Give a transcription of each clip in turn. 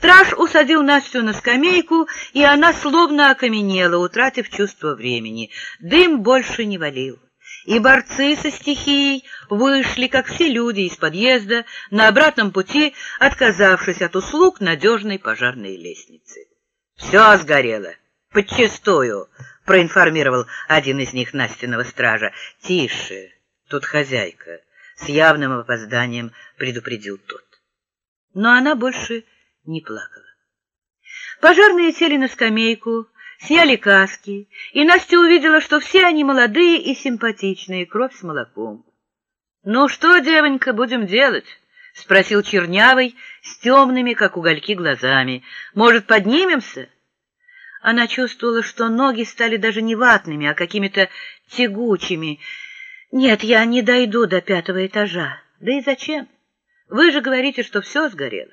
Страж усадил Настю на скамейку, и она словно окаменела, утратив чувство времени. Дым больше не валил. И борцы со стихией вышли, как все люди, из подъезда, на обратном пути, отказавшись от услуг надежной пожарной лестницы. «Все сгорело, подчистую», — проинформировал один из них Настиного стража. «Тише, тут хозяйка», — с явным опозданием предупредил тот. Но она больше не плакала. Пожарные сели на скамейку, сняли каски, и Настя увидела, что все они молодые и симпатичные, кровь с молоком. «Ну что, девонька, будем делать?» — спросил Чернявый с темными, как угольки, глазами. «Может, поднимемся?» Она чувствовала, что ноги стали даже не ватными, а какими-то тягучими. «Нет, я не дойду до пятого этажа. Да и зачем? Вы же говорите, что все сгорело».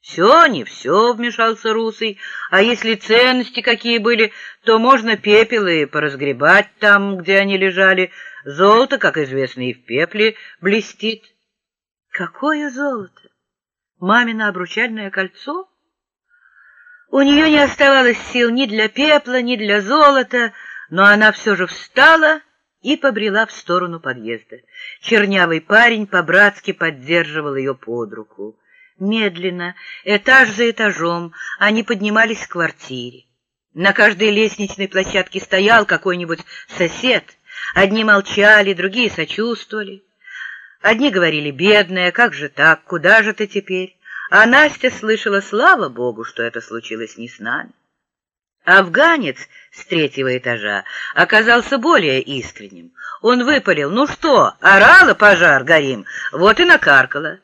«Все, не все», — вмешался Русый. «А если ценности какие были, то можно пепелы поразгребать там, где они лежали. Золото, как известно, и в пепле блестит». «Какое золото? Мамино обручальное кольцо?» У нее не оставалось сил ни для пепла, ни для золота, но она все же встала и побрела в сторону подъезда. Чернявый парень по-братски поддерживал ее под руку. Медленно, этаж за этажом, они поднимались к квартире. На каждой лестничной площадке стоял какой-нибудь сосед. Одни молчали, другие сочувствовали. Одни говорили, бедная, как же так, куда же ты теперь? А Настя слышала, слава богу, что это случилось не с нами. Афганец с третьего этажа оказался более искренним. Он выпалил, ну что, орала пожар, горим, вот и накаркала.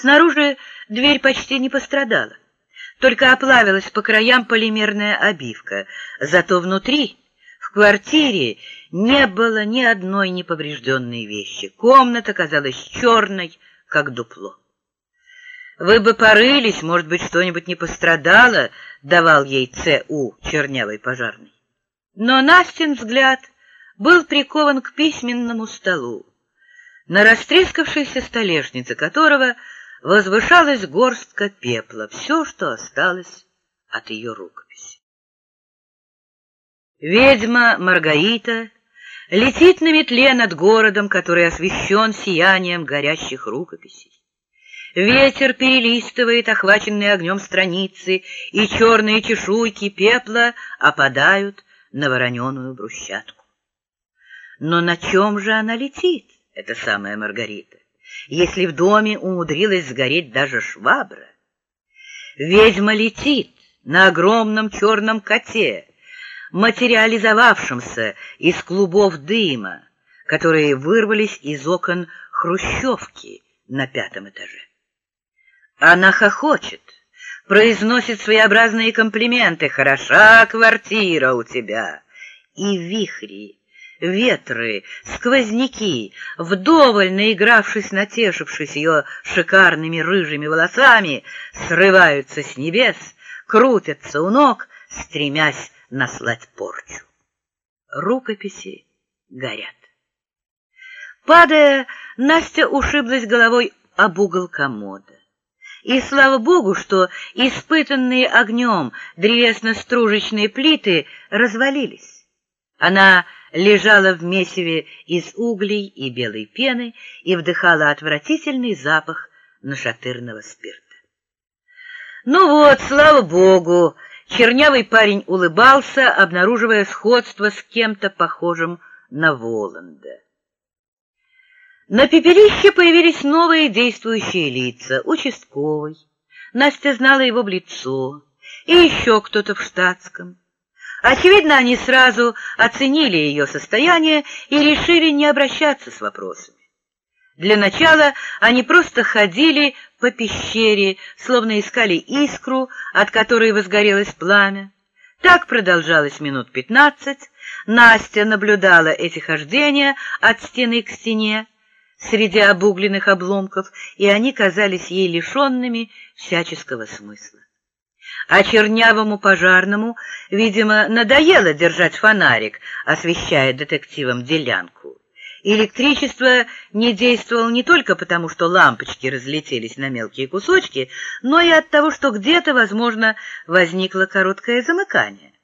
Снаружи дверь почти не пострадала, только оплавилась по краям полимерная обивка. Зато внутри, в квартире, не было ни одной неповрежденной вещи. Комната казалась черной, как дупло. «Вы бы порылись, может быть, что-нибудь не пострадало», — давал ей Ц.У. чернявый пожарный. Но Настин взгляд был прикован к письменному столу, на растрескавшейся столешнице которого возвышалась горстка пепла, все, что осталось от ее рукописи. Ведьма Маргарита летит на метле над городом, который освещен сиянием горящих рукописей. Ветер перелистывает охваченные огнем страницы, и черные чешуйки пепла опадают на вороненую брусчатку. Но на чем же она летит, эта самая Маргарита? Если в доме умудрилась сгореть даже швабра. Ведьма летит на огромном черном коте, материализовавшемся из клубов дыма, которые вырвались из окон хрущевки на пятом этаже. Она хохочет, произносит своеобразные комплименты «Хороша квартира у тебя!» и вихри ветры, сквозняки, вдоволь наигравшись, натешившись ее шикарными рыжими волосами, срываются с небес, крутятся у ног, стремясь наслать порчу. Рукописи горят. Падая, Настя ушиблась головой об угол комода. И слава богу, что испытанные огнем древесно-стружечные плиты развалились. Она лежала в месиве из углей и белой пены и вдыхала отвратительный запах нашатырного спирта. Ну вот, слава богу, чернявый парень улыбался, обнаруживая сходство с кем-то похожим на Воланда. На пепелище появились новые действующие лица. Участковый. Настя знала его в лицо. И еще кто-то в штатском. Очевидно, они сразу оценили ее состояние и решили не обращаться с вопросами. Для начала они просто ходили по пещере, словно искали искру, от которой возгорелось пламя. Так продолжалось минут пятнадцать. Настя наблюдала эти хождения от стены к стене среди обугленных обломков, и они казались ей лишенными всяческого смысла. А чернявому пожарному, видимо, надоело держать фонарик, освещая детективам делянку. Электричество не действовало не только потому, что лампочки разлетелись на мелкие кусочки, но и от того, что где-то, возможно, возникло короткое замыкание.